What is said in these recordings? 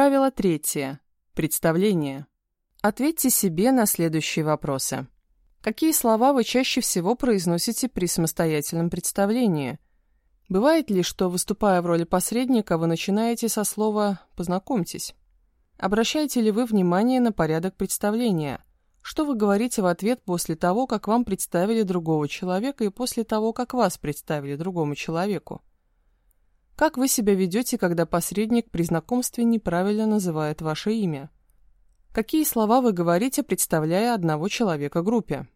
Правило третье. Представление. Ответьте себе на следующие вопросы. Какие слова вы чаще всего произносите при самостоятельном представлении? Бывает ли, что, выступая в роли посредника, вы начинаете со слова «познакомьтесь»? Обращаете ли вы внимание на порядок представления? Что вы говорите в ответ после того, как вам представили другого человека и после того, как вас представили другому человеку? Как вы себя ведете, когда посредник при знакомстве неправильно называет ваше имя? Какие слова вы говорите, представляя одного человека группе?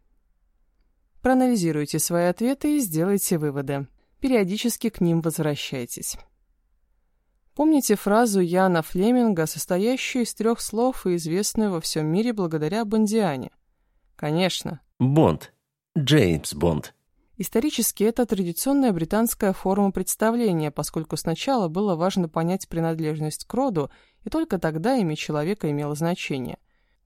Проанализируйте свои ответы и сделайте выводы. Периодически к ним возвращайтесь. Помните фразу Яна Флеминга, состоящую из трех слов и известную во всем мире благодаря Бондиане? Конечно. Бонд. Джеймс Бонд. Исторически это традиционная британская форма представления, поскольку сначала было важно понять принадлежность к роду, и только тогда имя человека имело значение.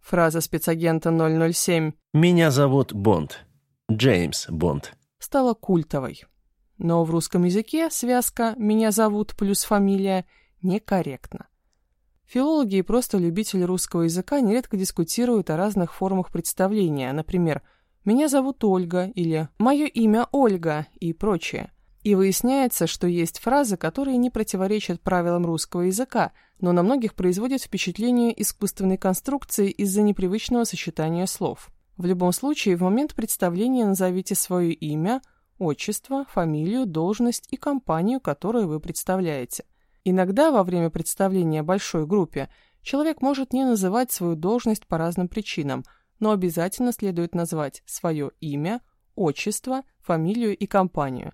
Фраза спецагента 007 «Меня зовут Бонд. Джеймс Бонд» стала культовой. Но в русском языке связка «меня зовут» плюс фамилия некорректна. Филологи и просто любители русского языка нередко дискутируют о разных формах представления, например, «меня зовут Ольга» или «мое имя Ольга» и прочее. И выясняется, что есть фразы, которые не противоречат правилам русского языка, но на многих производят впечатление искусственной конструкции из-за непривычного сочетания слов. В любом случае, в момент представления назовите свое имя – отчество, фамилию, должность и компанию, которую вы представляете. Иногда во время представления большой группе человек может не называть свою должность по разным причинам, но обязательно следует назвать свое имя, отчество, фамилию и компанию.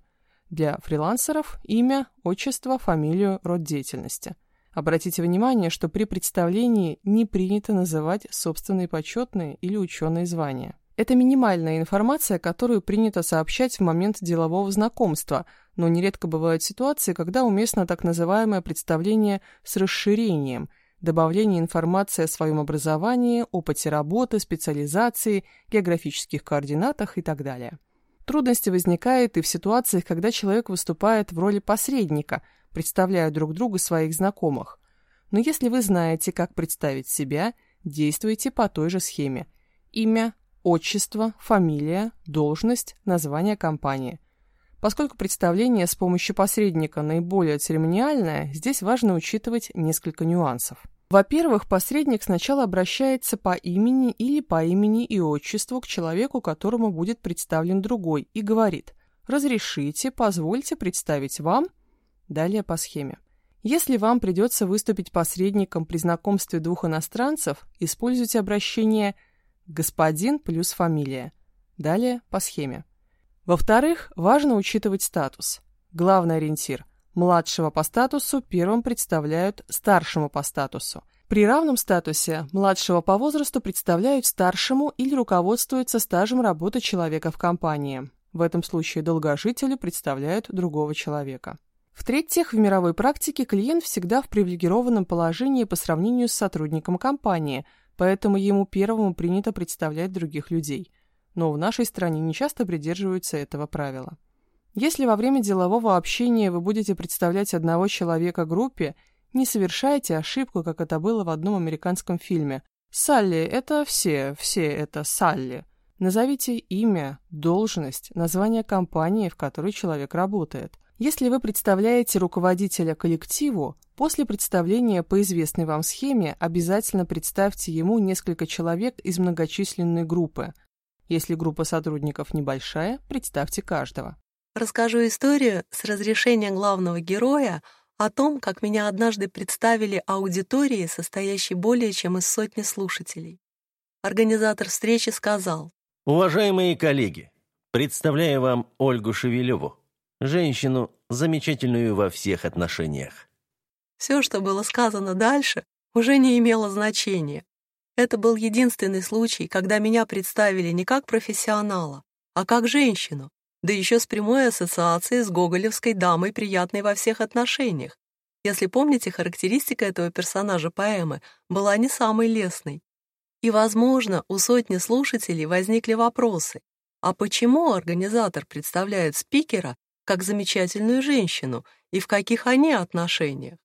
Для фрилансеров – имя, отчество, фамилию, род деятельности. Обратите внимание, что при представлении не принято называть собственные почетные или ученые звания. Это минимальная информация, которую принято сообщать в момент делового знакомства, но нередко бывают ситуации, когда уместно так называемое представление с расширением, добавление информации о своем образовании, опыте работы, специализации, географических координатах и так далее. Трудности возникают и в ситуациях, когда человек выступает в роли посредника, представляя друг другу своих знакомых. Но если вы знаете, как представить себя, действуйте по той же схеме. Имя, отчество, фамилия, должность, название компании. Поскольку представление с помощью посредника наиболее церемониальное, здесь важно учитывать несколько нюансов. Во-первых, посредник сначала обращается по имени или по имени и отчеству к человеку, которому будет представлен другой, и говорит «Разрешите, позвольте представить вам...» Далее по схеме. Если вам придется выступить посредником при знакомстве двух иностранцев, используйте обращение господин плюс фамилия. Далее по схеме. Во-вторых, важно учитывать статус. Главный ориентир. Младшего по статусу первым представляют старшему по статусу. При равном статусе младшего по возрасту представляют старшему или руководствуются стажем работы человека в компании. В этом случае долгожителю представляют другого человека. В-третьих, в мировой практике клиент всегда в привилегированном положении по сравнению с сотрудником компании – поэтому ему первому принято представлять других людей. Но в нашей стране не часто придерживаются этого правила. Если во время делового общения вы будете представлять одного человека группе, не совершайте ошибку, как это было в одном американском фильме. «Салли – это все, все это Салли». Назовите имя, должность, название компании, в которой человек работает. Если вы представляете руководителя коллективу, после представления по известной вам схеме обязательно представьте ему несколько человек из многочисленной группы. Если группа сотрудников небольшая, представьте каждого. Расскажу историю с разрешения главного героя о том, как меня однажды представили аудитории, состоящей более чем из сотни слушателей. Организатор встречи сказал, «Уважаемые коллеги, представляю вам Ольгу Шевелеву, Женщину, замечательную во всех отношениях. Все, что было сказано дальше, уже не имело значения. Это был единственный случай, когда меня представили не как профессионала, а как женщину, да еще с прямой ассоциацией с гоголевской дамой, приятной во всех отношениях. Если помните, характеристика этого персонажа поэмы была не самой лестной. И, возможно, у сотни слушателей возникли вопросы, а почему организатор представляет спикера как замечательную женщину и в каких они отношениях.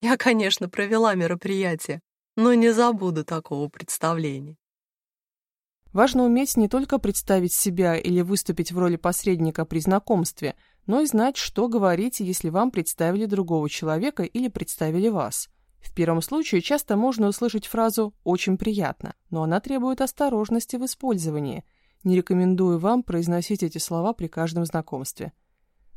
Я, конечно, провела мероприятие, но не забуду такого представления. Важно уметь не только представить себя или выступить в роли посредника при знакомстве, но и знать, что говорить, если вам представили другого человека или представили вас. В первом случае часто можно услышать фразу «очень приятно», но она требует осторожности в использовании. Не рекомендую вам произносить эти слова при каждом знакомстве.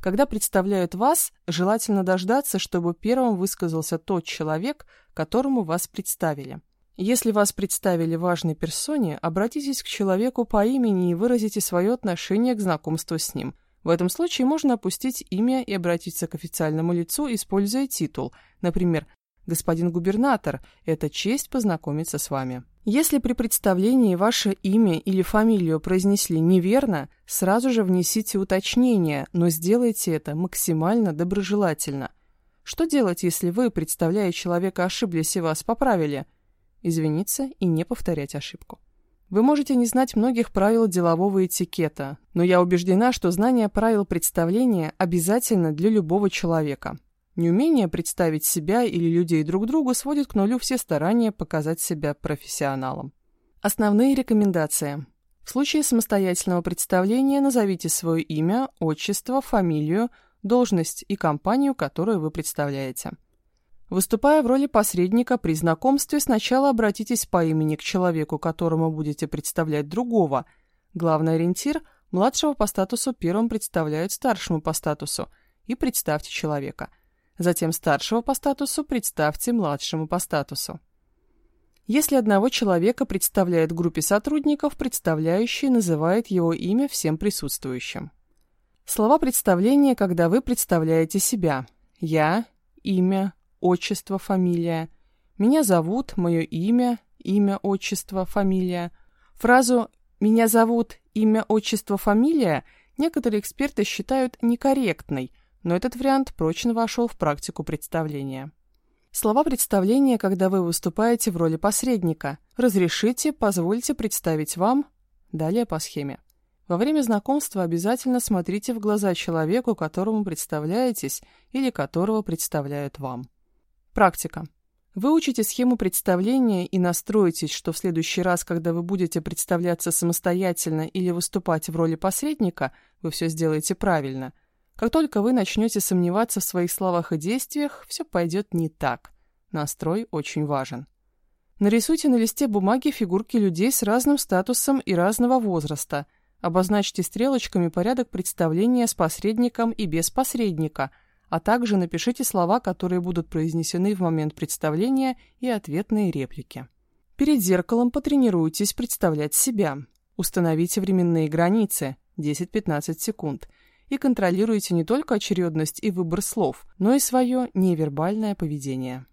Когда представляют вас, желательно дождаться, чтобы первым высказался тот человек, которому вас представили. Если вас представили важной персоне, обратитесь к человеку по имени и выразите свое отношение к знакомству с ним. В этом случае можно опустить имя и обратиться к официальному лицу, используя титул, например, «Господин губернатор, это честь познакомиться с вами». Если при представлении ваше имя или фамилию произнесли неверно, сразу же внесите уточнение, но сделайте это максимально доброжелательно. Что делать, если вы, представляя человека, ошиблись и вас поправили – извиниться и не повторять ошибку. Вы можете не знать многих правил делового этикета, но я убеждена, что знание правил представления обязательно для любого человека. Неумение представить себя или людей друг другу сводит к нулю все старания показать себя профессионалом. Основные рекомендации. В случае самостоятельного представления назовите свое имя, отчество, фамилию, должность и компанию, которую вы представляете. Выступая в роли посредника при знакомстве, сначала обратитесь по имени к человеку, которому будете представлять другого. Главный ориентир – младшего по статусу первым представляют старшему по статусу, и представьте человека. Затем старшего по статусу представьте младшему по статусу. Если одного человека представляет группе сотрудников, представляющий называет его имя всем присутствующим. Слова представления, когда вы представляете себя. Я, имя, отчество, фамилия. Меня зовут, мое имя, имя, отчество, фамилия. Фразу «меня зовут, имя, отчество, фамилия» некоторые эксперты считают некорректной, но этот вариант прочно вошел в практику представления. Слова представления, когда вы выступаете в роли посредника. Разрешите, позвольте представить вам. Далее по схеме. Во время знакомства обязательно смотрите в глаза человеку, которому представляетесь или которого представляют вам. Практика. Выучите схему представления и настройтесь, что в следующий раз, когда вы будете представляться самостоятельно или выступать в роли посредника, вы все сделаете правильно. Как только вы начнете сомневаться в своих словах и действиях, все пойдет не так. Настрой очень важен. Нарисуйте на листе бумаги фигурки людей с разным статусом и разного возраста. Обозначьте стрелочками порядок представления с посредником и без посредника – а также напишите слова, которые будут произнесены в момент представления и ответные реплики. Перед зеркалом потренируйтесь представлять себя. Установите временные границы 10-15 секунд и контролируйте не только очередность и выбор слов, но и свое невербальное поведение.